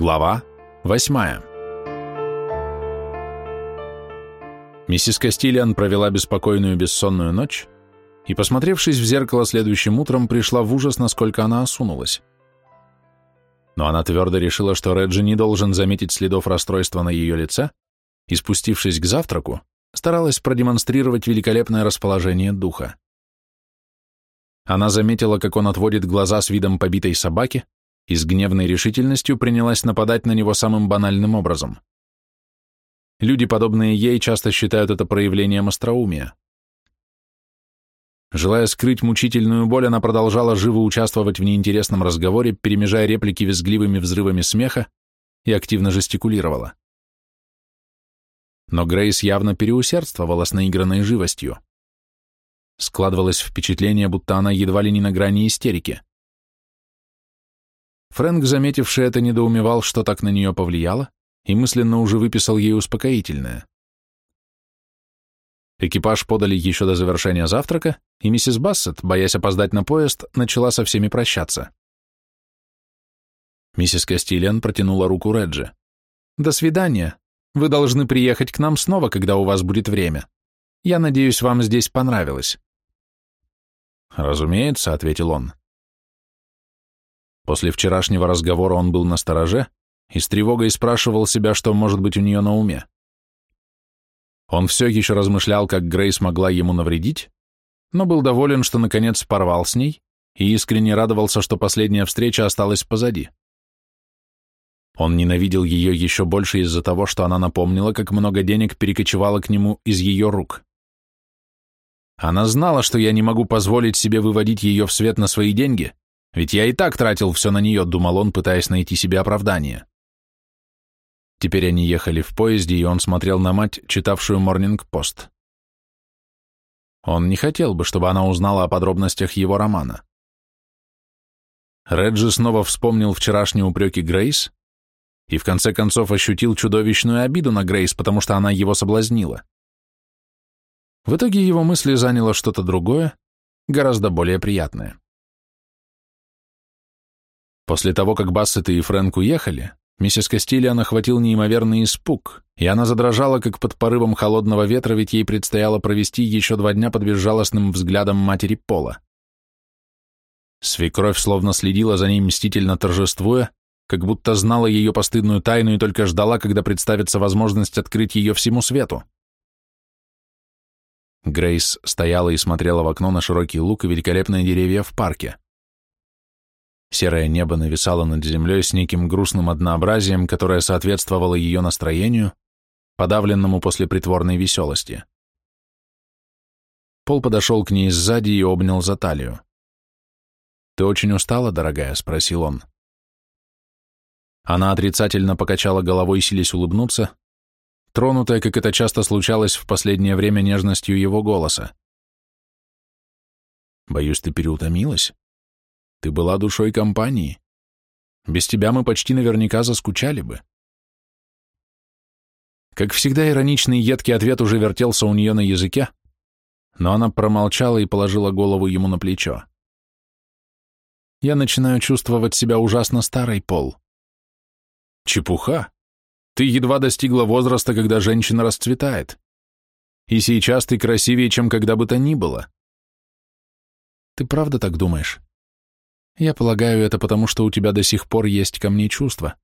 Глава восьмая. Миссис Кастильян провела беспокойную бессонную ночь и, посмотревшись в зеркало следующим утром, пришла в ужас, насколько она осунулась. Но она твердо решила, что Реджи не должен заметить следов расстройства на ее лице, и, спустившись к завтраку, старалась продемонстрировать великолепное расположение духа. Она заметила, как он отводит глаза с видом побитой собаки, и с гневной решительностью принялась нападать на него самым банальным образом. Люди, подобные ей, часто считают это проявлением остроумия. Желая скрыть мучительную боль, она продолжала живо участвовать в неинтересном разговоре, перемежая реплики визгливыми взрывами смеха и активно жестикулировала. Но Грейс явно переусердствовала с наигранной живостью. Складывалось впечатление, будто она едва ли не на грани истерики. Фрэнк, заметивший это, недоумевал, что так на нее повлияло, и мысленно уже выписал ей успокоительное. Экипаж подали еще до завершения завтрака, и миссис Бассет, боясь опоздать на поезд, начала со всеми прощаться. Миссис Кастильян протянула руку Реджи. «До свидания. Вы должны приехать к нам снова, когда у вас будет время. Я надеюсь, вам здесь понравилось». «Разумеется», — ответил он. После вчерашнего разговора он был на стороже и с тревогой спрашивал себя, что может быть у нее на уме. Он все еще размышлял, как Грейс могла ему навредить, но был доволен, что наконец порвал с ней и искренне радовался, что последняя встреча осталась позади. Он ненавидел ее еще больше из-за того, что она напомнила, как много денег перекочевало к нему из ее рук. Она знала, что я не могу позволить себе выводить ее в свет на свои деньги, ведь я и так тратил все на нее, думал он, пытаясь найти себе оправдание. Теперь они ехали в поезде, и он смотрел на мать, читавшую «Морнинг-пост». Он не хотел бы, чтобы она узнала о подробностях его романа. Реджи снова вспомнил вчерашние упреки Грейс и в конце концов ощутил чудовищную обиду на Грейс, потому что она его соблазнила. В итоге его мысли заняло что-то другое, гораздо более приятное. После того, как Бассет и Фрэнк уехали, миссис Кастильян охватил неимоверный испуг, и она задрожала, как под порывом холодного ветра, ведь ей предстояло провести еще два дня под безжалостным взглядом матери Пола. Свекровь словно следила за ней мстительно торжествуя, как будто знала ее постыдную тайну и только ждала, когда представится возможность открыть ее всему свету. Грейс стояла и смотрела в окно на широкий луг и великолепные деревья в парке. Серое небо нависало над землей с неким грустным однообразием, которое соответствовало ее настроению, подавленному после притворной веселости. Пол подошел к ней сзади и обнял за талию. «Ты очень устала, дорогая?» — спросил он. Она отрицательно покачала головой, силясь улыбнуться, тронутая, как это часто случалось в последнее время, нежностью его голоса. «Боюсь, ты переутомилась?» Ты была душой компании. Без тебя мы почти наверняка заскучали бы. Как всегда, ироничный едкий ответ уже вертелся у нее на языке, но она промолчала и положила голову ему на плечо. Я начинаю чувствовать себя ужасно старой, Пол. Чепуха. Ты едва достигла возраста, когда женщина расцветает. И сейчас ты красивее, чем когда бы то ни было. Ты правда так думаешь? Я полагаю, это потому, что у тебя до сих пор есть ко мне чувства.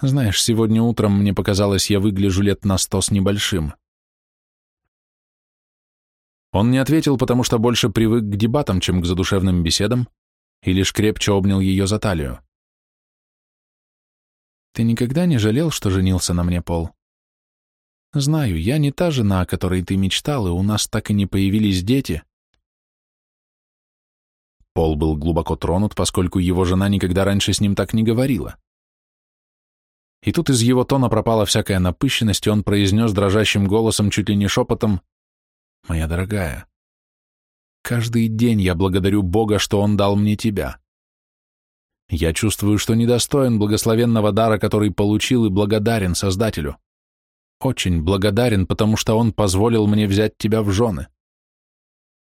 Знаешь, сегодня утром мне показалось, я выгляжу лет на сто с небольшим. Он не ответил, потому что больше привык к дебатам, чем к задушевным беседам, и лишь крепче обнял ее за талию. Ты никогда не жалел, что женился на мне, Пол? Знаю, я не та жена, о которой ты мечтал, и у нас так и не появились дети, Пол был глубоко тронут, поскольку его жена никогда раньше с ним так не говорила. И тут из его тона пропала всякая напыщенность, и он произнес дрожащим голосом, чуть ли не шепотом, «Моя дорогая, каждый день я благодарю Бога, что Он дал мне тебя. Я чувствую, что недостоин благословенного дара, который получил, и благодарен Создателю. Очень благодарен, потому что Он позволил мне взять тебя в жены».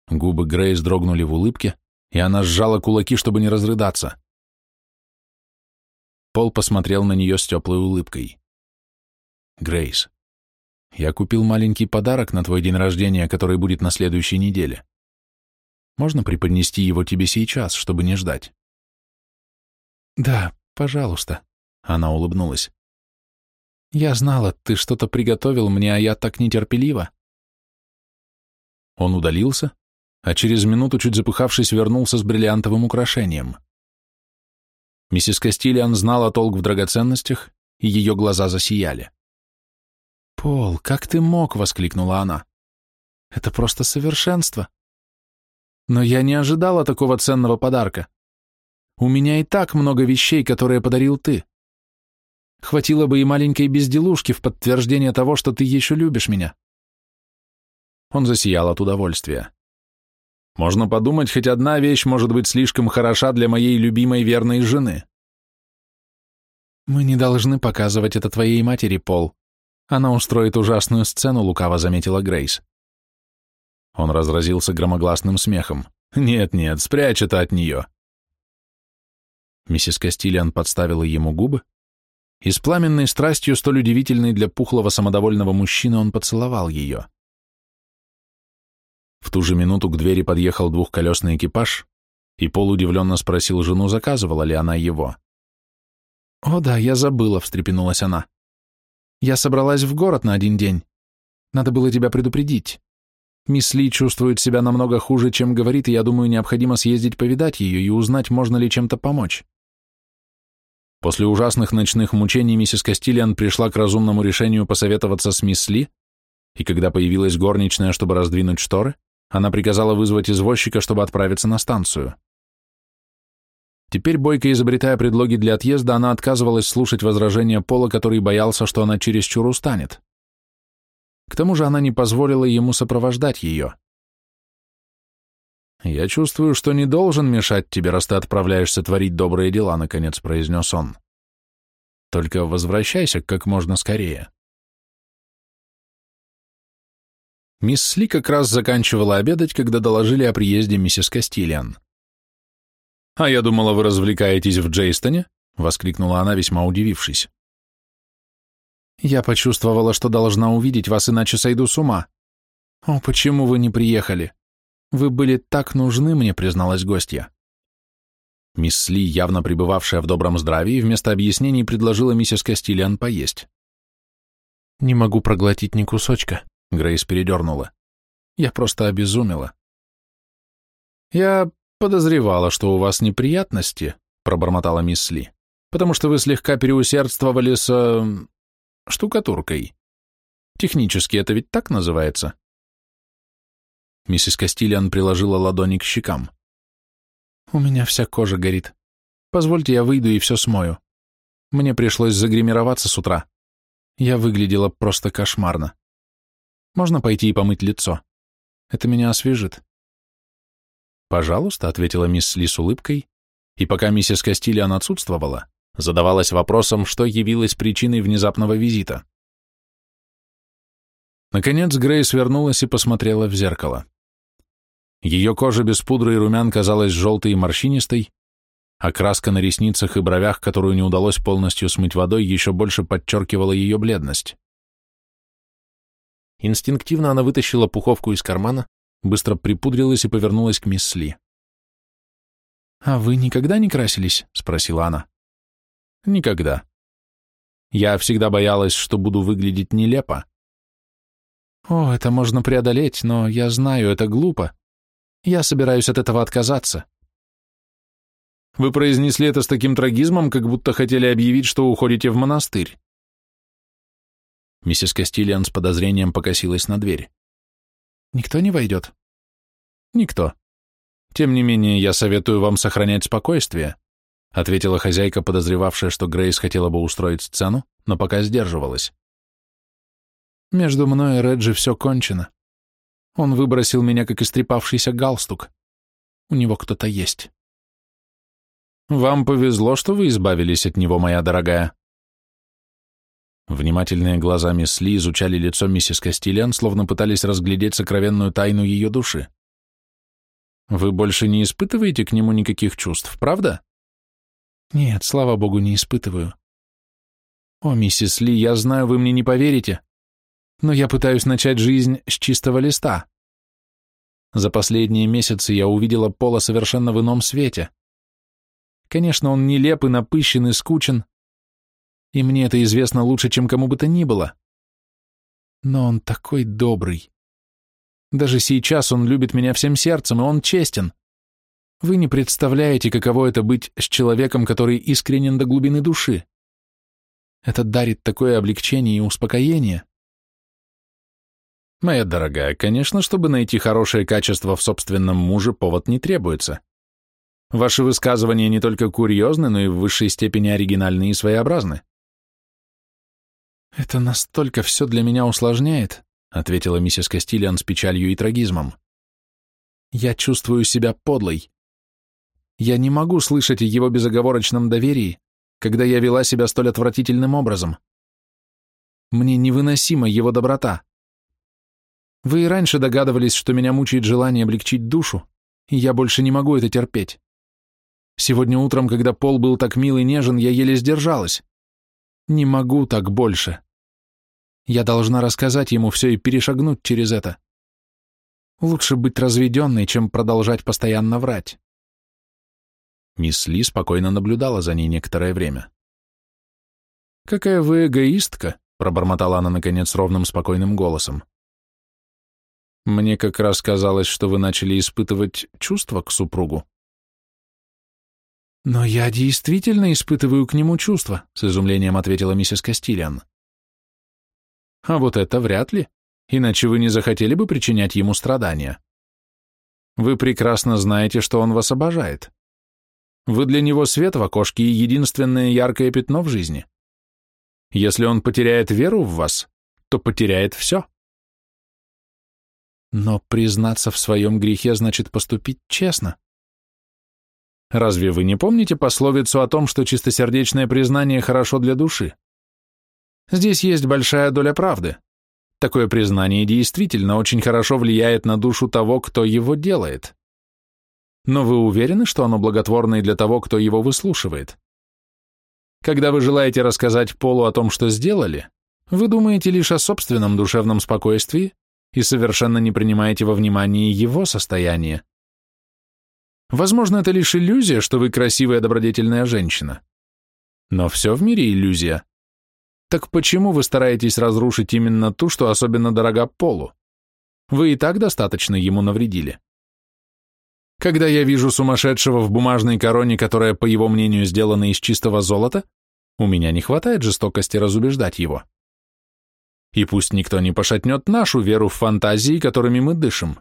Губы Грейс дрогнули в улыбке, и она сжала кулаки, чтобы не разрыдаться. Пол посмотрел на нее с теплой улыбкой. Грейс, я купил маленький подарок на твой день рождения, который будет на следующей неделе. Можно преподнести его тебе сейчас, чтобы не ждать? Да, пожалуйста, она улыбнулась. Я знала, ты что-то приготовил мне, а я так нетерпелива. Он удалился, а через минуту, чуть запыхавшись, вернулся с бриллиантовым украшением. Миссис Кастильян знала толк в драгоценностях, и ее глаза засияли. «Пол, как ты мог?» — воскликнула она. «Это просто совершенство. Но я не ожидала такого ценного подарка. У меня и так много вещей, которые подарил ты. Хватило бы и маленькой безделушки в подтверждение того, что ты еще любишь меня». Он засиял от удовольствия. Можно подумать, хоть одна вещь может быть слишком хороша для моей любимой верной жены. Мы не должны показывать это твоей матери, Пол. Она устроит ужасную сцену, лукаво заметила Грейс. Он разразился громогласным смехом. «Нет-нет, спрячь это от нее». Миссис Кастильян подставила ему губы, и с пламенной страстью, столь удивительной для пухлого самодовольного мужчины, он поцеловал ее. В ту же минуту к двери подъехал двухколесный экипаж, и Пол удивленно спросил жену, заказывала ли она его. «О да, я забыла», — встрепенулась она. «Я собралась в город на один день. Надо было тебя предупредить. Мисс Ли чувствует себя намного хуже, чем говорит, и я думаю, необходимо съездить повидать ее и узнать, можно ли чем-то помочь». После ужасных ночных мучений миссис Кастильян пришла к разумному решению посоветоваться с мисс Ли, и когда появилась горничная, чтобы раздвинуть шторы, она приказала вызвать извозчика, чтобы отправиться на станцию. Теперь, бойко изобретая предлоги для отъезда, она отказывалась слушать возражения Пола, который боялся, что она чересчур устанет. К тому же она не позволила ему сопровождать ее. «Я чувствую, что не должен мешать тебе, раз ты отправляешься творить добрые дела», — наконец произнес он. «Только возвращайся как можно скорее». Мисс Сли как раз заканчивала обедать, когда доложили о приезде миссис Кастильян. «А я думала, вы развлекаетесь в Джейстоне?» — воскликнула она, весьма удивившись. «Я почувствовала, что должна увидеть вас, иначе сойду с ума. О, почему вы не приехали? Вы были так нужны мне», — призналась гостья. Мисс Ли, явно пребывавшая в добром здравии, вместо объяснений предложила миссис Кастильян поесть. «Не могу проглотить ни кусочка», Грейс передернула. Я просто обезумела. Я подозревала, что у вас неприятности, пробормотала мисс Ли, потому что вы слегка переусердствовали с... Э, штукатуркой. Технически это ведь так называется? Миссис Кастильян приложила ладони к щекам. «У меня вся кожа горит. Позвольте, я выйду и все смою. Мне пришлось загримироваться с утра. Я выглядела просто кошмарно. Можно пойти и помыть лицо? Это меня освежит. Пожалуйста, ответила мисс Ли с улыбкой, и пока миссис Кастильян отсутствовала, задавалась вопросом, что явилось причиной внезапного визита. Наконец Грейс вернулась и посмотрела в зеркало. Ее кожа без пудры и румян казалась желтой и морщинистой, а краска на ресницах и бровях, которую не удалось полностью смыть водой, еще больше подчеркивала ее бледность. Инстинктивно она вытащила пуховку из кармана, быстро припудрилась и повернулась к мисс Ли. «А вы никогда не красились?» — спросила она. «Никогда. Я всегда боялась, что буду выглядеть нелепо». «О, это можно преодолеть, но я знаю, это глупо. Я собираюсь от этого отказаться». «Вы произнесли это с таким трагизмом, как будто хотели объявить, что уходите в монастырь». Миссис Кастильян с подозрением покосилась на дверь. «Никто не войдет?» «Никто. Тем не менее, я советую вам сохранять спокойствие», ответила хозяйка, подозревавшая, что Грейс хотела бы устроить сцену, но пока сдерживалась. «Между мной и Реджи все кончено. Он выбросил меня, как истрепавшийся галстук. У него кто-то есть». «Вам повезло, что вы избавились от него, моя дорогая», Внимательные глаза мисс Ли изучали лицо миссис Кастильян, словно пытались разглядеть сокровенную тайну ее души. «Вы больше не испытываете к нему никаких чувств, правда?» Нет, слава богу, не испытываю. О, миссис Ли, я знаю, вы мне не поверите, но я пытаюсь начать жизнь с чистого листа. За последние месяцы я увидела Пола совершенно в ином свете. Конечно, он нелеп и напыщен и скучен, и мне это известно лучше, чем кому бы то ни было. Но он такой добрый. Даже сейчас он любит меня всем сердцем, и он честен. Вы не представляете, каково это быть с человеком, который искренен до глубины души. Это дарит такое облегчение и успокоение. Моя дорогая, конечно, чтобы найти хорошее качество в собственном муже, повод не требуется. Ваши высказывания не только курьезны, но и в высшей степени оригинальны и своеобразны. Это настолько все для меня усложняет, ответила миссис Кастильян с печалью и трагизмом. Я чувствую себя подлой. Я не могу слышать о его безоговорочном доверии, когда я вела себя столь отвратительным образом. Мне невыносима его доброта. Вы и раньше догадывались, что меня мучает желание облегчить душу, и я больше не могу это терпеть. Сегодня утром, когда Пол был так мил и нежен, я еле сдержалась. Не могу так больше. Я должна рассказать ему все и перешагнуть через это. Лучше быть разведенной, чем продолжать постоянно врать. Мисс Ли спокойно наблюдала за ней некоторое время. «Какая вы эгоистка!» — пробормотала она, наконец, ровным спокойным голосом. «Мне как раз казалось, что вы начали испытывать чувства к супругу». «Но я действительно испытываю к нему чувства», — с изумлением ответила миссис Кастильян. «А вот это вряд ли, иначе вы не захотели бы причинять ему страдания. Вы прекрасно знаете, что он вас обожает. Вы для него свет в окошке и единственное яркое пятно в жизни. Если он потеряет веру в вас, то потеряет все. Но признаться в своем грехе значит поступить честно. Разве вы не помните пословицу о том, что чистосердечное признание хорошо для души? Здесь есть большая доля правды. Такое признание действительно очень хорошо влияет на душу того, кто его делает но вы уверены, что оно благотворно и для того, кто его выслушивает? Когда вы желаете рассказать Полу о том, что сделали, вы думаете лишь о собственном душевном спокойствии и совершенно не принимаете во внимание его состояние. Возможно, это лишь иллюзия, что вы красивая добродетельная женщина. Но все в мире иллюзия. Так почему вы стараетесь разрушить именно ту, что особенно дорога Полу? Вы и так достаточно ему навредили. Когда я вижу сумасшедшего в бумажной короне, которая, по его мнению, сделана из чистого золота, у меня не хватает жестокости разубеждать его. И пусть никто не пошатнет нашу веру в фантазии, которыми мы дышим.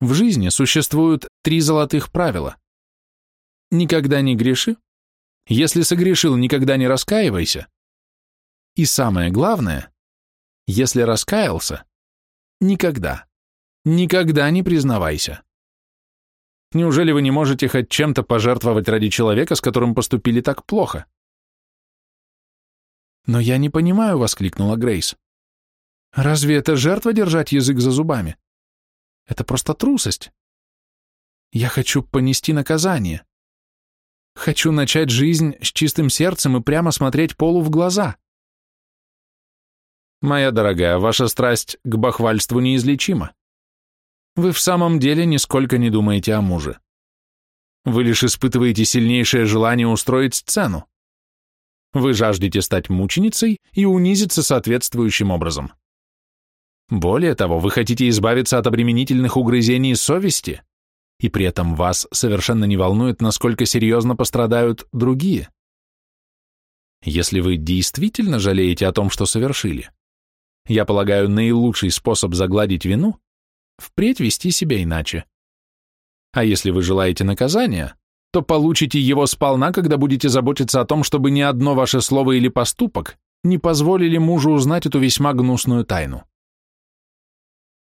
В жизни существуют три золотых правила. Никогда не греши. Если согрешил, никогда не раскаивайся. И самое главное, если раскаялся, никогда, никогда не признавайся. Неужели вы не можете хоть чем-то пожертвовать ради человека, с которым поступили так плохо? Но я не понимаю, воскликнула Грейс. Разве это жертва держать язык за зубами? Это просто трусость. Я хочу понести наказание. Хочу начать жизнь с чистым сердцем и прямо смотреть Полу в глаза. Моя дорогая, ваша страсть к бахвальству неизлечима. Вы в самом деле нисколько не думаете о муже. Вы лишь испытываете сильнейшее желание устроить сцену. Вы жаждете стать мученицей и унизиться соответствующим образом. Более того, вы хотите избавиться от обременительных угрызений совести, и при этом вас совершенно не волнует, насколько серьезно пострадают другие. Если вы действительно жалеете о том, что совершили, я полагаю, наилучший способ загладить вину впредь вести себя иначе. А если вы желаете наказания, то получите его сполна, когда будете заботиться о том, чтобы ни одно ваше слово или поступок не позволили мужу узнать эту весьма гнусную тайну.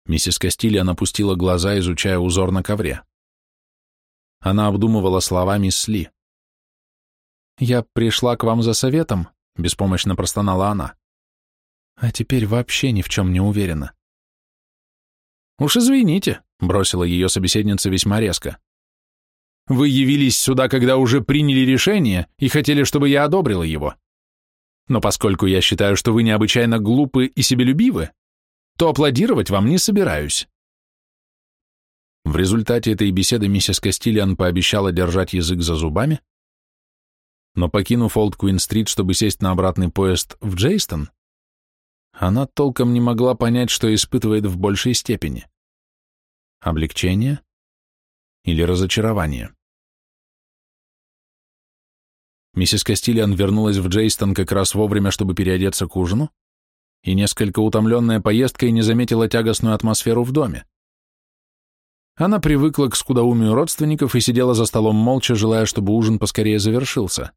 Миссис Кастильян опустила глаза, изучая узор на ковре. Она обдумывала слова мисс Ли. «Я пришла к вам за советом», — беспомощно простонала она. «А теперь вообще ни в чем не уверена. «Уж извините», — бросила ее собеседница весьма резко. Вы явились сюда, когда уже приняли решение и хотели, чтобы я одобрила его. Но поскольку я считаю, что вы необычайно глупы и себелюбивы, то аплодировать вам не собираюсь. В результате этой беседы миссис Кастильян пообещала держать язык за зубами, но покинув Олд Куин-стрит, чтобы сесть на обратный поезд в Джейстон, она толком не могла понять, что испытывает в большей степени. Облегчение или разочарование? Миссис Кастильян вернулась в Джейстон как раз вовремя, чтобы переодеться к ужину, и несколько утомленная поездкой не заметила тягостную атмосферу в доме. Она привыкла к скудоумию родственников и сидела за столом молча, желая, чтобы ужин поскорее завершился.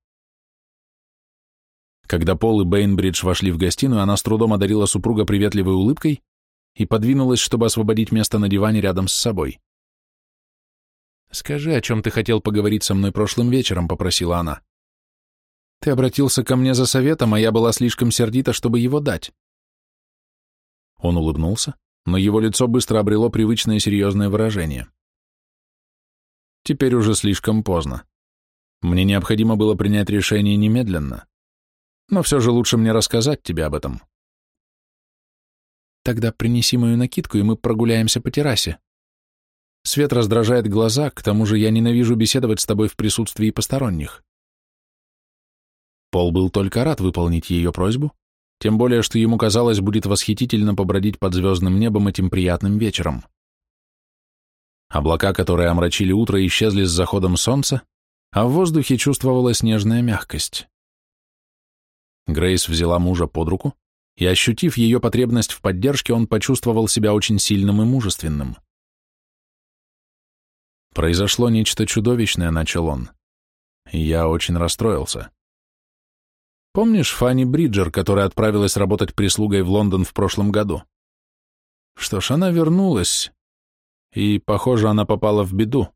Когда Пол и Бейнбридж вошли в гостиную, она с трудом одарила супруга приветливой улыбкой и подвинулась, чтобы освободить место на диване рядом с собой. «Скажи, о чем ты хотел поговорить со мной прошлым вечером», — попросила она. «Ты обратился ко мне за советом, а я была слишком сердита, чтобы его дать». Он улыбнулся, но его лицо быстро обрело привычное серьезное выражение. «Теперь уже слишком поздно. Мне необходимо было принять решение немедленно но все же лучше мне рассказать тебе об этом. Тогда принеси мою накидку, и мы прогуляемся по террасе. Свет раздражает глаза, к тому же я ненавижу беседовать с тобой в присутствии посторонних. Пол был только рад выполнить ее просьбу, тем более, что ему казалось, будет восхитительно побродить под звездным небом этим приятным вечером. Облака, которые омрачили утро, исчезли с заходом солнца, а в воздухе чувствовалась нежная мягкость. Грейс взяла мужа под руку, и, ощутив ее потребность в поддержке, он почувствовал себя очень сильным и мужественным. «Произошло нечто чудовищное», — начал он. я очень расстроился. Помнишь Фанни Бриджер, которая отправилась работать прислугой в Лондон в прошлом году? Что ж, она вернулась, и, похоже, она попала в беду.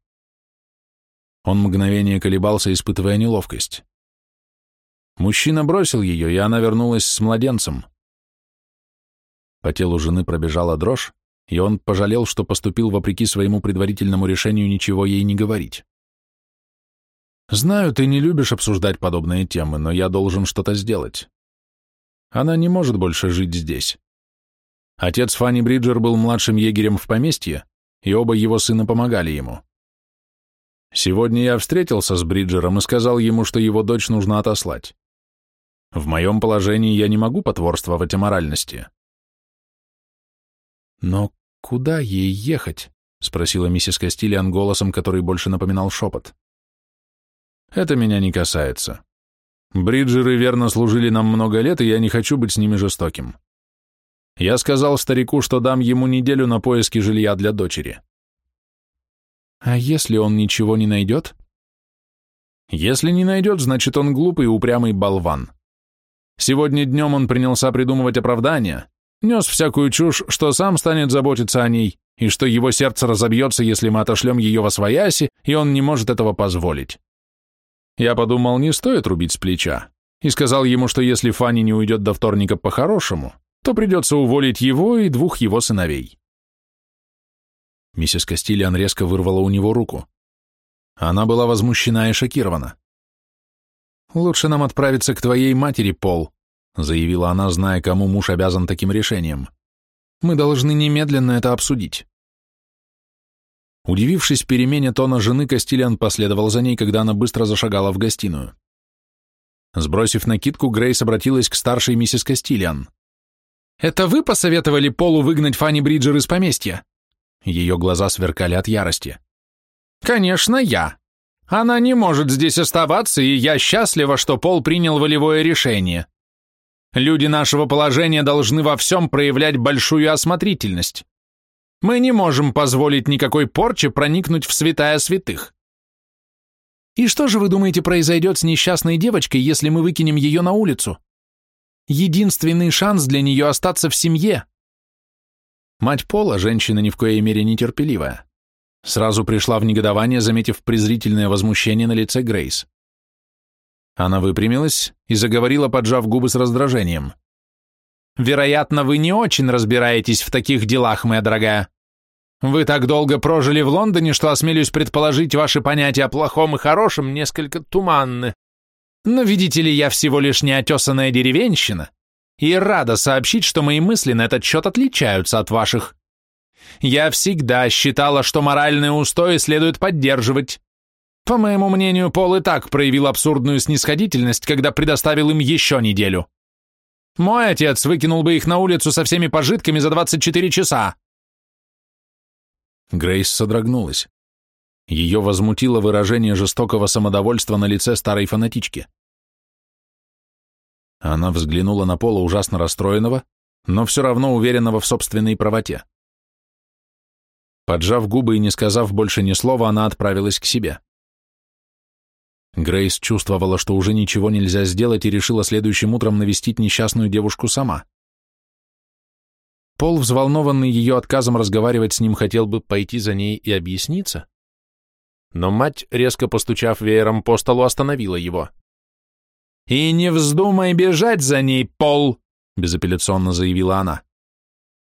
Он мгновение колебался, испытывая неловкость. Мужчина бросил ее, и она вернулась с младенцем. По телу жены пробежала дрожь, и он пожалел, что поступил вопреки своему предварительному решению ничего ей не говорить. «Знаю, ты не любишь обсуждать подобные темы, но я должен что-то сделать. Она не может больше жить здесь. Отец Фанни Бриджер был младшим егерем в поместье, и оба его сына помогали ему. Сегодня я встретился с Бриджером и сказал ему, что его дочь нужно отослать. В моем положении я не могу потворствовать аморальности. Но куда ей ехать? Спросила миссис Кастильян голосом, который больше напоминал шепот. Это меня не касается. Бриджеры верно служили нам много лет, и я не хочу быть с ними жестоким. Я сказал старику, что дам ему неделю на поиски жилья для дочери. А если он ничего не найдет? Если не найдет, значит он глупый и упрямый болван. Сегодня днем он принялся придумывать оправдания, нес всякую чушь, что сам станет заботиться о ней, и что его сердце разобьется, если мы отошлем ее во свояси, и он не может этого позволить. Я подумал, не стоит рубить с плеча, и сказал ему, что если Фанни не уйдет до вторника по-хорошему, то придется уволить его и двух его сыновей. Миссис Кастильян резко вырвала у него руку. Она была возмущена и шокирована. «Лучше нам отправиться к твоей матери, Пол», заявила она, зная, кому муж обязан таким решением. «Мы должны немедленно это обсудить». Удивившись перемене тона жены, Кастильян последовал за ней, когда она быстро зашагала в гостиную. Сбросив накидку, Грейс обратилась к старшей миссис Кастильян. «Это вы посоветовали Полу выгнать Фанни Бриджер из поместья?» Ее глаза сверкали от ярости. «Конечно, я. Она не может здесь оставаться, и я счастлива, что Пол принял волевое решение. Люди нашего положения должны во всем проявлять большую осмотрительность. Мы не можем позволить никакой порче проникнуть в святая святых. И что же вы думаете произойдет с несчастной девочкой, если мы выкинем ее на улицу? Единственный шанс для нее остаться в семье. Мать Пола, женщина ни в коей мере нетерпеливая, Сразу пришла в негодование, заметив презрительное возмущение на лице Грейс. Она выпрямилась и заговорила, поджав губы с раздражением. «Вероятно, вы не очень разбираетесь в таких делах, моя дорогая. Вы так долго прожили в Лондоне, что, осмелюсь предположить, ваши понятия о плохом и хорошем несколько туманны. Но, видите ли, я всего лишь неотесанная деревенщина, и рада сообщить, что мои мысли на этот счет отличаются от ваших. Я всегда считала, что моральные устои следует поддерживать. По моему мнению, Пол и так проявил абсурдную снисходительность, когда предоставил им еще неделю. Мой отец выкинул бы их на улицу со всеми пожитками за 24 часа. Грейс содрогнулась. Ее возмутило выражение жестокого самодовольства на лице старой фанатички. Она взглянула на Пола ужасно расстроенного, но все равно уверенного в собственной правоте. Поджав губы и не сказав больше ни слова, она отправилась к себе. Грейс чувствовала, что уже ничего нельзя сделать и решила следующим утром навестить несчастную девушку сама. Пол, взволнованный ее отказом разговаривать с ним, хотел бы пойти за ней и объясниться. Но мать, резко постучав веером по столу, остановила его. «И не вздумай бежать за ней, Пол!» — безапелляционно заявила она.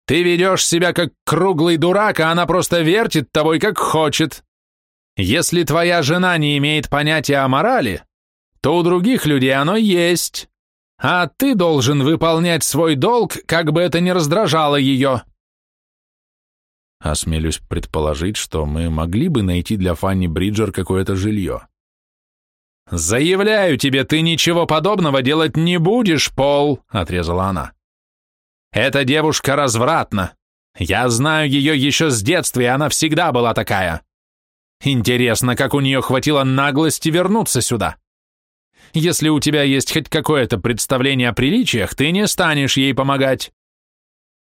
«Ты ведешь себя как круглый дурак, а она просто вертит тобой, как хочет. Если твоя жена не имеет понятия о морали, то у других людей оно есть, а ты должен выполнять свой долг, как бы это ни раздражало ее. Осмелюсь предположить, что мы могли бы найти для Фанни Бриджер какое-то жилье. «Заявляю тебе, ты ничего подобного делать не будешь, Пол», — отрезала она. «Эта девушка развратна. Я знаю ее еще с детства, и она всегда была такая. Интересно, как у нее хватило наглости вернуться сюда. Если у тебя есть хоть какое-то представление о приличиях, ты не станешь ей помогать.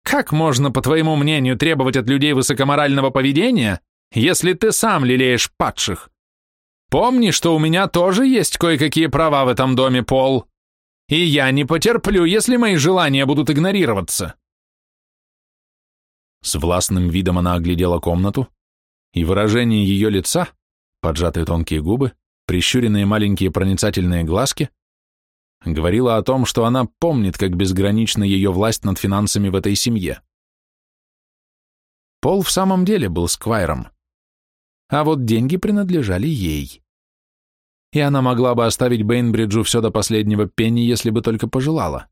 Как можно, по твоему мнению, требовать от людей высокоморального поведения, если ты сам лелеешь падших? Помни, что у меня тоже есть кое-какие права в этом доме, Пол. И я не потерплю, если мои желания будут игнорироваться. С властным видом она оглядела комнату, и выражение ее лица, поджатые тонкие губы, прищуренные маленькие проницательные глазки, говорило о том, что она помнит, как безгранична ее власть над финансами в этой семье. Пол в самом деле был сквайром, а вот деньги принадлежали ей. И она могла бы оставить Бейнбриджу все до последнего пенни, если бы только пожелала.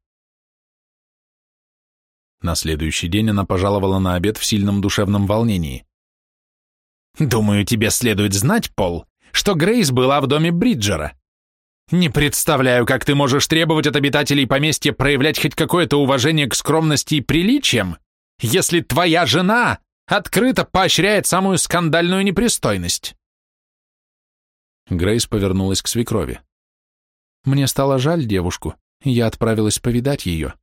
На следующий день она пожаловала на обед в сильном душевном волнении. Думаю, тебе следует знать, Пол, что Грейс была в доме Бриджера. Не представляю, как ты можешь требовать от обитателей поместья проявлять хоть какое-то уважение к скромности и приличиям, если твоя жена открыто поощряет самую скандальную непристойность. Грейс повернулась к свекрови. Мне стало жаль девушку, и я отправилась повидать ее.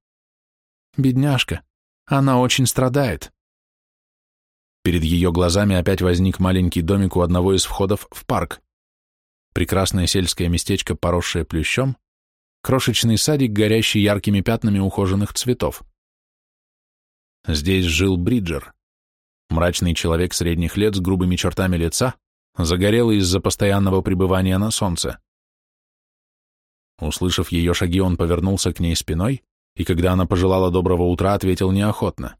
Бедняжка, она очень страдает. Перед ее глазами опять возник маленький домик у одного из входов в парк. Прекрасное сельское местечко, поросшее плющом, крошечный садик, горящий яркими пятнами ухоженных цветов. Здесь жил Бриджер, мрачный человек средних лет с грубыми чертами лица, загорелый из-за постоянного пребывания на солнце. Услышав ее шаги, он повернулся к ней спиной, и когда она пожелала доброго утра, ответил неохотно.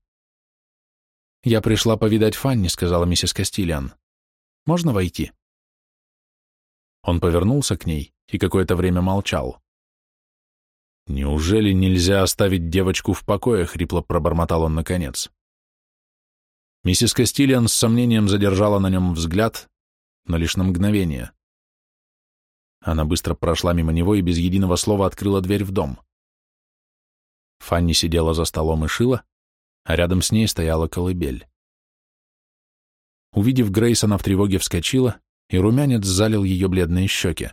«Я пришла повидать Фанни», — сказала миссис Кастилиан. «Можно войти?» Он повернулся к ней и какое-то время молчал. «Неужели нельзя оставить девочку в покое?» — хрипло пробормотал он наконец. Миссис Кастилиан с сомнением задержала на нем взгляд, но лишь на мгновение. Она быстро прошла мимо него и без единого слова открыла дверь в дом. Фанни сидела за столом и шила, а рядом с ней стояла колыбель. Увидев Грейс, она в тревоге вскочила, и румянец залил ее бледные щеки.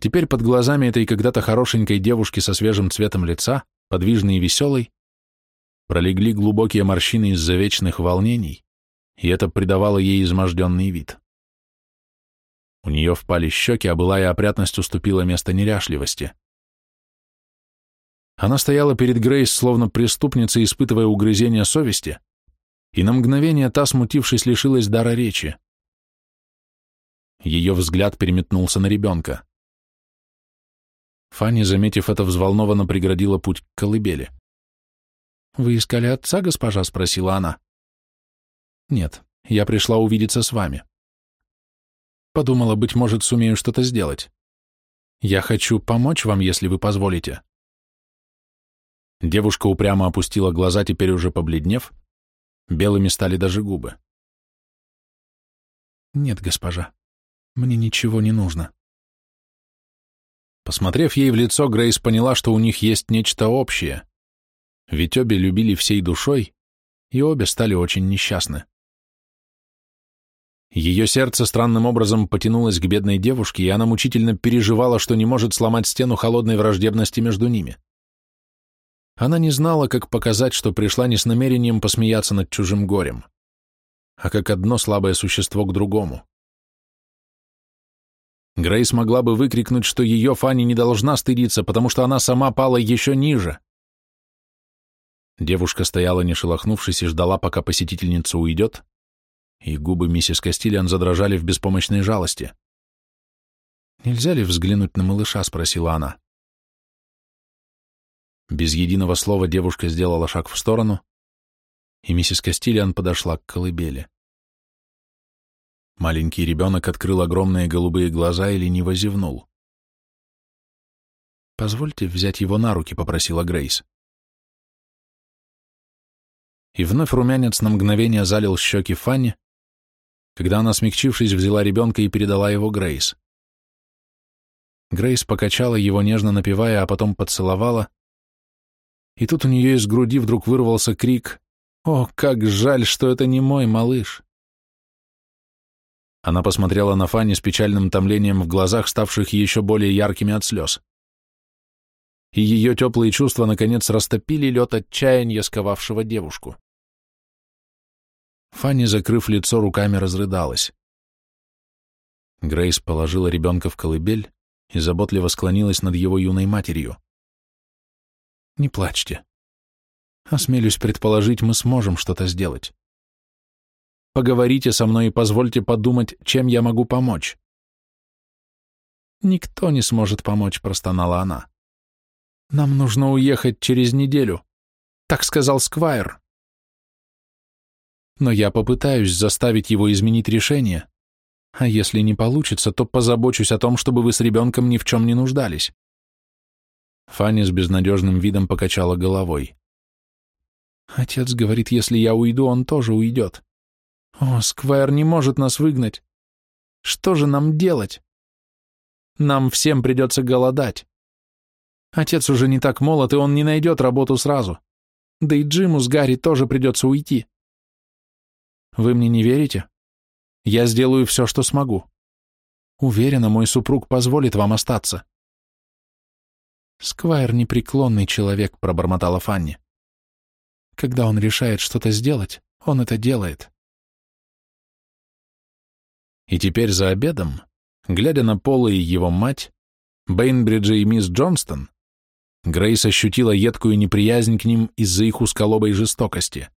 Теперь под глазами этой когда-то хорошенькой девушки со свежим цветом лица, подвижной и веселой, пролегли глубокие морщины из-за вечных волнений, и это придавало ей изможденный вид. У нее впали щеки, а былая опрятность уступила место неряшливости. Она стояла перед Грейс, словно преступница, испытывая угрызение совести, и на мгновение та, смутившись, лишилась дара речи. Ее взгляд переметнулся на ребенка. Фанни, заметив это, взволнованно преградила путь к колыбели. «Вы искали отца, госпожа?» — спросила она. Нет, я пришла увидеться с вами. Подумала, быть может, сумею что-то сделать. Я хочу помочь вам, если вы позволите. Девушка упрямо опустила глаза, теперь уже побледнев. Белыми стали даже губы. Нет, госпожа, мне ничего не нужно. Посмотрев ей в лицо, Грейс поняла, что у них есть нечто общее. Ведь обе любили всей душой, и обе стали очень несчастны. Ее сердце странным образом потянулось к бедной девушке, и она мучительно переживала, что не может сломать стену холодной враждебности между ними. Она не знала, как показать, что пришла не с намерением посмеяться над чужим горем, а как одно слабое существо к другому. Грейс могла бы выкрикнуть, что ее Фанни не должна стыдиться, потому что она сама пала еще ниже. Девушка стояла, не шелохнувшись, и ждала, пока посетительница уйдет, и губы миссис Кастильян задрожали в беспомощной жалости. «Нельзя ли взглянуть на малыша?» — спросила она. Без единого слова девушка сделала шаг в сторону, и миссис Кастильян подошла к колыбели. Маленький ребенок открыл огромные голубые глаза и лениво зевнул. «Позвольте взять его на руки», — попросила Грейс. И вновь румянец на мгновение залил щеки Фанни, когда она, смягчившись, взяла ребенка и передала его Грейс. Грейс покачала его, нежно напевая, а потом поцеловала, и тут у нее из груди вдруг вырвался крик «О, как жаль, что это не мой малыш!» Она посмотрела на Фанни с печальным томлением в глазах, ставших еще более яркими от слез. И ее теплые чувства, наконец, растопили лед отчаяния, сковавшего девушку. Фанни, закрыв лицо руками, разрыдалась. Грейс положила ребенка в колыбель и заботливо склонилась над его юной матерью. «Не плачьте. Осмелюсь предположить, мы сможем что-то сделать. Поговорите со мной и позвольте подумать, чем я могу помочь. Никто не сможет помочь, простонала она. Нам нужно уехать через неделю. Так сказал Сквайр. Но я попытаюсь заставить его изменить решение. А если не получится, то позабочусь о том, чтобы вы с ребенком ни в чем не нуждались. Фанни с безнадежным видом покачала головой. Отец говорит, если я уйду, он тоже уйдет. О, Сквайр не может нас выгнать. Что же нам делать? Нам всем придется голодать. Отец уже не так молод, и он не найдет работу сразу. Да и Джиму с Гарри тоже придется уйти. Вы мне не верите? Я сделаю все, что смогу. Уверена, мой супруг позволит вам остаться. Сквайр непреклонный человек, пробормотала Фанни. Когда он решает что-то сделать, он это делает. И теперь за обедом, глядя на Пола и его мать, Бейнбриджа и мисс Джонстон, Грейс ощутила едкую неприязнь к ним из-за их усколобой жестокости.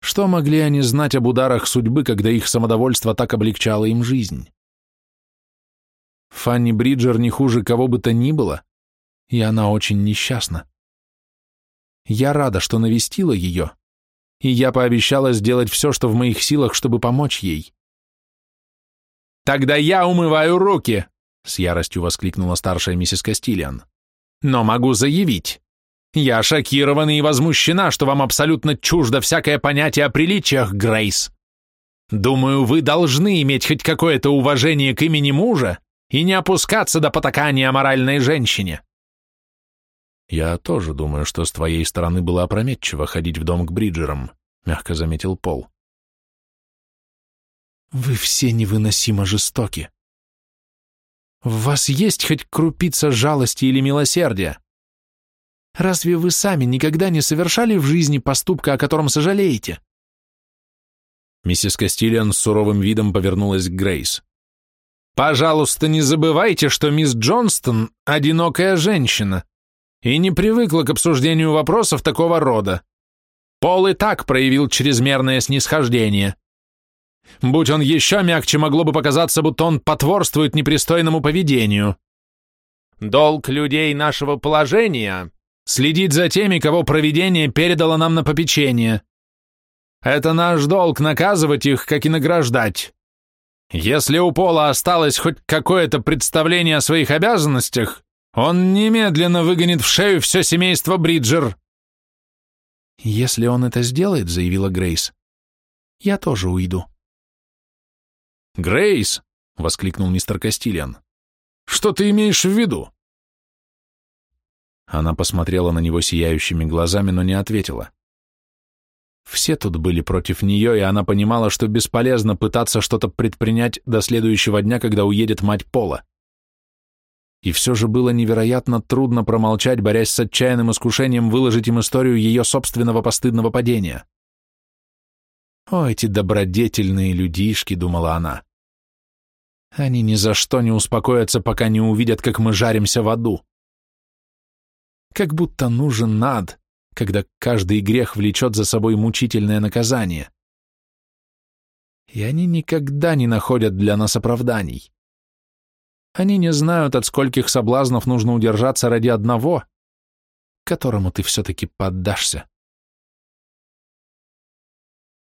Что могли они знать об ударах судьбы, когда их самодовольство так облегчало им жизнь? Фанни Бриджер не хуже кого бы то ни было, и она очень несчастна. Я рада, что навестила ее, и я пообещала сделать все, что в моих силах, чтобы помочь ей. «Тогда я умываю руки!» — с яростью воскликнула старшая миссис Кастилиан. «Но могу заявить, я шокирована и возмущена, что вам абсолютно чуждо всякое понятие о приличиях, Грейс. Думаю, вы должны иметь хоть какое-то уважение к имени мужа и не опускаться до потакания моральной женщине. «Я тоже думаю, что с твоей стороны было опрометчиво ходить в дом к Бриджерам», — мягко заметил Пол. «Вы все невыносимо жестоки. В вас есть хоть крупица жалости или милосердия? Разве вы сами никогда не совершали в жизни поступка, о котором сожалеете?» Миссис Кастильян с суровым видом повернулась к Грейс. «Пожалуйста, не забывайте, что мисс Джонстон — одинокая женщина и не привыкла к обсуждению вопросов такого рода. Пол и так проявил чрезмерное снисхождение. Будь он еще мягче, могло бы показаться, будто он потворствует непристойному поведению. Долг людей нашего положения — следить за теми, кого провидение передало нам на попечение. Это наш долг наказывать их, как и награждать. Если у Пола осталось хоть какое-то представление о своих обязанностях, он немедленно выгонит в шею все семейство Бриджер. Если он это сделает, заявила Грейс, я тоже уйду. Грейс, воскликнул мистер Кастильян, что ты имеешь в виду? Она посмотрела на него сияющими глазами, но не ответила. Все тут были против нее, и она понимала, что бесполезно пытаться что-то предпринять до следующего дня, когда уедет мать Пола. И все же было невероятно трудно промолчать, борясь с отчаянным искушением выложить им историю ее собственного постыдного падения. «О, эти добродетельные людишки», — думала она. «Они ни за что не успокоятся, пока не увидят, как мы жаримся в аду. Как будто нужен над, когда каждый грех влечет за собой мучительное наказание. И они никогда не находят для нас оправданий. Они не знают, от скольких соблазнов нужно удержаться ради одного, которому ты все-таки поддашься.